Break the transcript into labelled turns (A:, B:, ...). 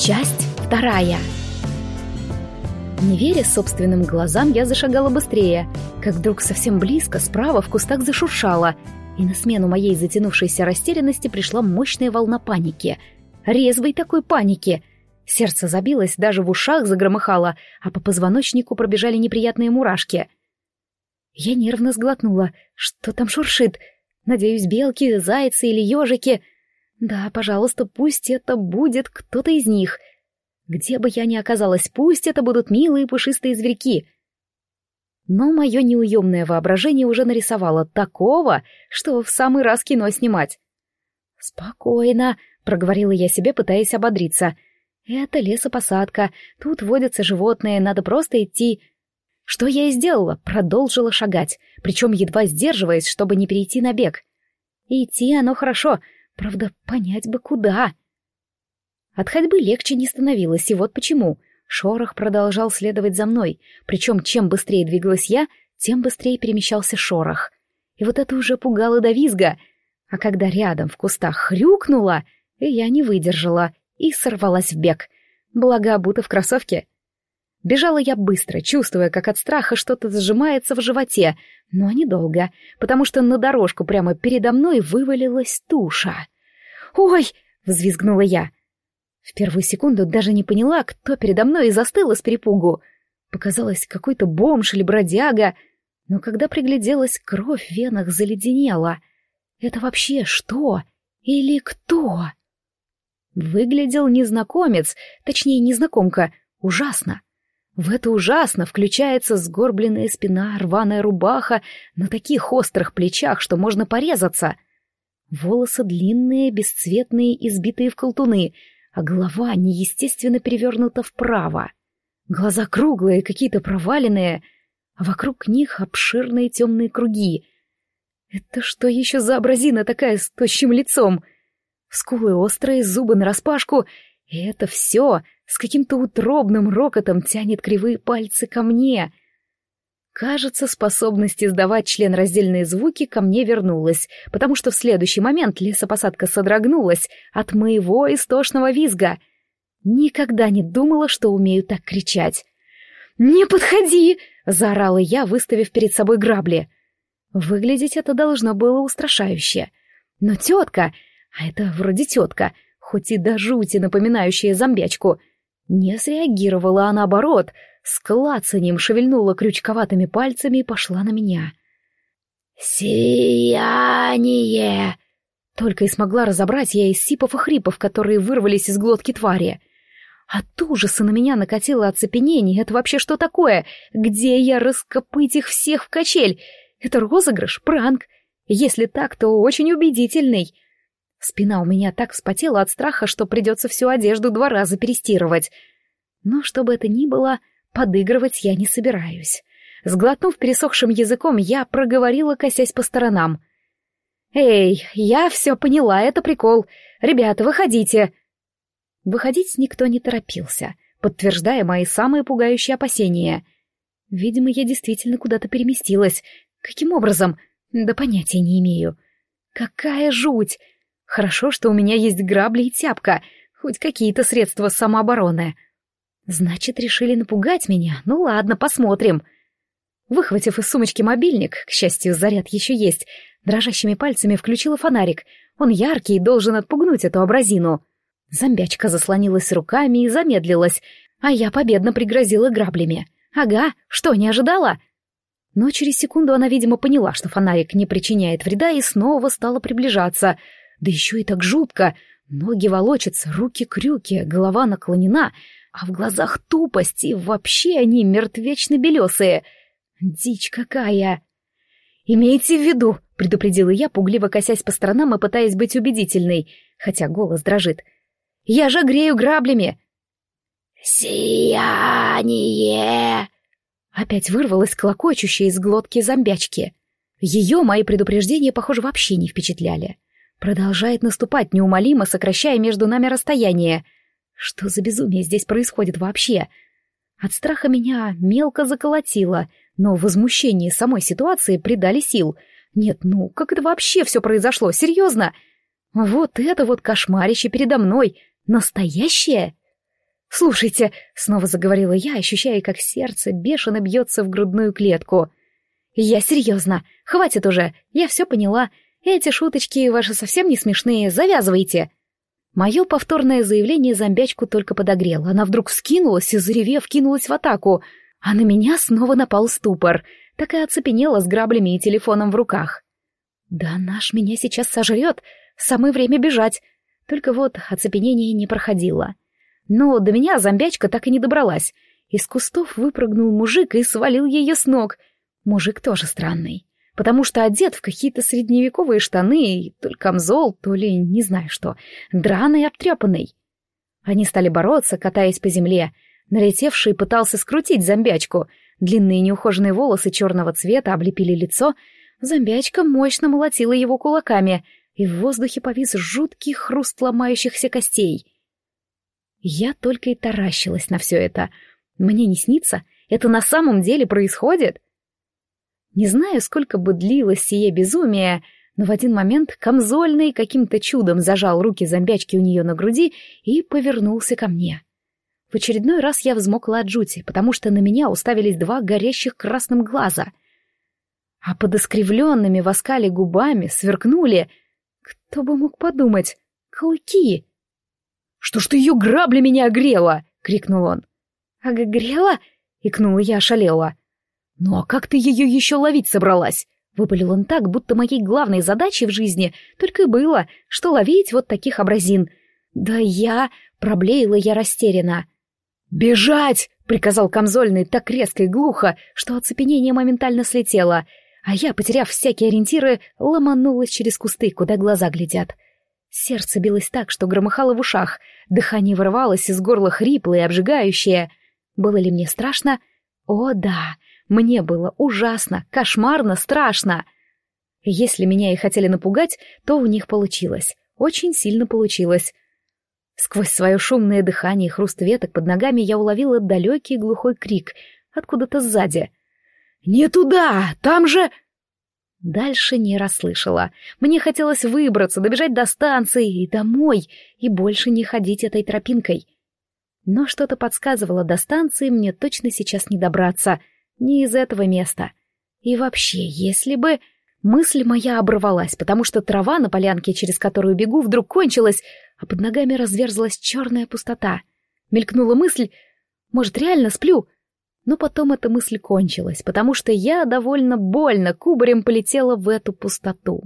A: Часть вторая. Не веря собственным глазам, я зашагала быстрее, как вдруг совсем близко, справа в кустах зашуршало, и на смену моей затянувшейся растерянности пришла мощная волна паники. Резвой такой паники. Сердце забилось, даже в ушах загромыхало, а по позвоночнику пробежали неприятные мурашки. Я нервно сглотнула. Что там шуршит? Надеюсь, белки, зайцы или ежики — да, пожалуйста, пусть это будет кто-то из них. Где бы я ни оказалась, пусть это будут милые пушистые зверьки. Но мое неуемное воображение уже нарисовало такого, что в самый раз кино снимать. «Спокойно», — проговорила я себе, пытаясь ободриться. «Это лесопосадка, тут водятся животные, надо просто идти». Что я и сделала, продолжила шагать, причем едва сдерживаясь, чтобы не перейти на бег. идти оно хорошо, Правда, понять бы куда. От ходьбы легче не становилось, и вот почему. Шорох продолжал следовать за мной, причем чем быстрее двигалась я, тем быстрее перемещался шорох. И вот это уже пугало до визга. А когда рядом в кустах хрюкнуло, я не выдержала и сорвалась в бег. Благо, обута в кроссовке. Бежала я быстро, чувствуя, как от страха что-то зажимается в животе, но недолго, потому что на дорожку прямо передо мной вывалилась туша. «Ой!» — взвизгнула я. В первую секунду даже не поняла, кто передо мной и застыла с перепугу. Показалось, какой-то бомж или бродяга, но когда пригляделась, кровь в венах заледенела. Это вообще что? Или кто? Выглядел незнакомец, точнее, незнакомка, ужасно. В это ужасно включается сгорбленная спина, рваная рубаха на таких острых плечах, что можно порезаться. Волосы длинные, бесцветные, избитые в колтуны, а голова неестественно перевернута вправо. Глаза круглые, какие-то проваленные, а вокруг них обширные темные круги. Это что еще за образина такая с тощим лицом? Скулы острые, зубы нараспашку, и это все с каким-то утробным рокотом тянет кривые пальцы ко мне. Кажется, способность издавать членраздельные звуки ко мне вернулась, потому что в следующий момент лесопосадка содрогнулась от моего истошного визга. Никогда не думала, что умею так кричать. «Не подходи!» — заорала я, выставив перед собой грабли. Выглядеть это должно было устрашающе. Но тетка, а это вроде тетка, хоть и до жути напоминающая зомбячку — не среагировала, а наоборот, с клацанием шевельнула крючковатыми пальцами и пошла на меня. «Сияние!» Только и смогла разобрать я из сипов и хрипов, которые вырвались из глотки твари. От ужаса на меня накатило оцепенение. Это вообще что такое? Где я раскопыть их всех в качель? Это розыгрыш? Пранк? Если так, то очень убедительный. Спина у меня так вспотела от страха, что придется всю одежду два раза перестирывать. Но что бы это ни было, подыгрывать я не собираюсь. Сглотнув пересохшим языком, я проговорила, косясь по сторонам. «Эй, я все поняла, это прикол. Ребята, выходите!» Выходить никто не торопился, подтверждая мои самые пугающие опасения. Видимо, я действительно куда-то переместилась. Каким образом? Да понятия не имею. Какая жуть! Хорошо, что у меня есть грабли и тяпка, хоть какие-то средства самообороны. Значит, решили напугать меня. Ну ладно, посмотрим. Выхватив из сумочки мобильник, к счастью, заряд еще есть, дрожащими пальцами включила фонарик. Он яркий и должен отпугнуть эту абразину. Зомбячка заслонилась руками и замедлилась, а я победно пригрозила граблями. Ага, что, не ожидала? Но через секунду она, видимо, поняла, что фонарик не причиняет вреда, и снова стала приближаться — да еще и так жутко. Ноги волочатся, руки крюки, голова наклонена, а в глазах тупость, и вообще они мертвечно белесые. Дичь какая! «Имейте в виду», — предупредила я, пугливо косясь по сторонам и пытаясь быть убедительной, хотя голос дрожит. «Я же грею граблями!» «Сияние!» Опять вырвалась клокочущая из глотки зомбячки. Ее мои предупреждения, похоже, вообще не впечатляли. Продолжает наступать неумолимо, сокращая между нами расстояние. Что за безумие здесь происходит вообще? От страха меня мелко заколотило, но возмущение самой ситуации придали сил. Нет, ну, как это вообще все произошло? Серьезно? Вот это вот кошмарище передо мной. Настоящее? «Слушайте», — снова заговорила я, ощущая, как сердце бешено бьется в грудную клетку. «Я серьезно. Хватит уже. Я все поняла. Эти шуточки ваши совсем не смешные. Завязывайте». Мое повторное заявление зомбячку только подогрело. Она вдруг вскинулась и, заревев, кинулась в атаку. А на меня снова напал ступор. Так и оцепенела с граблями и телефоном в руках. «Да наш меня сейчас сожрет. Самое время бежать». Только вот оцепенение не проходило. Но до меня зомбячка так и не добралась. Из кустов выпрыгнул мужик и свалил ее с ног. Мужик тоже странный потому что одет в какие-то средневековые штаны, то ли камзол, то ли не знаю что, драный и обтрепанный. Они стали бороться, катаясь по земле. Налетевший пытался скрутить зомбячку. Длинные неухоженные волосы черного цвета облепили лицо. Зомбячка мощно молотила его кулаками, и в воздухе повис жуткий хруст ломающихся костей. Я только и таращилась на все это. Мне не снится? Это на самом деле происходит? — не знаю, сколько бы длилось сие безумие, но в один момент Камзольный каким-то чудом зажал руки зомбячки у нее на груди и повернулся ко мне. В очередной раз я взмокла от жути, потому что на меня уставились два горящих красным глаза. А под искривленными в оскале губами сверкнули... Кто бы мог подумать? Клыки! «Что ж ты ее грабли меня огрела?» — крикнул он. «Огрела?» — икнула я ошалела. «Ну а как ты ее еще ловить собралась?» Выпалил он так, будто моей главной задачей в жизни только и было, что ловить вот таких образин. «Да я...» — проблеяла я растерянно. «Бежать!» — приказал Камзольный так резко и глухо, что оцепенение моментально слетело, а я, потеряв всякие ориентиры, ломанулась через кусты, куда глаза глядят. Сердце билось так, что громыхало в ушах, дыхание вырывалось из горла хриплое и обжигающее. Было ли мне страшно? О, да! Мне было ужасно, кошмарно, страшно. Если меня и хотели напугать, то у них получилось. Очень сильно получилось. Сквозь свое шумное дыхание и хруст веток под ногами я уловила далекий глухой крик откуда-то сзади. «Не туда! Там же...» Дальше не расслышала. Мне хотелось выбраться, добежать до станции и домой, и больше не ходить этой тропинкой. Но что-то подсказывало, до станции мне точно сейчас не добраться — не из этого места. И вообще, если бы... Мысль моя оборвалась, потому что трава на полянке, через которую бегу, вдруг кончилась, а под ногами разверзлась черная пустота. Мелькнула мысль, может, реально сплю? Но потом эта мысль кончилась, потому что я довольно больно кубарем полетела в эту пустоту.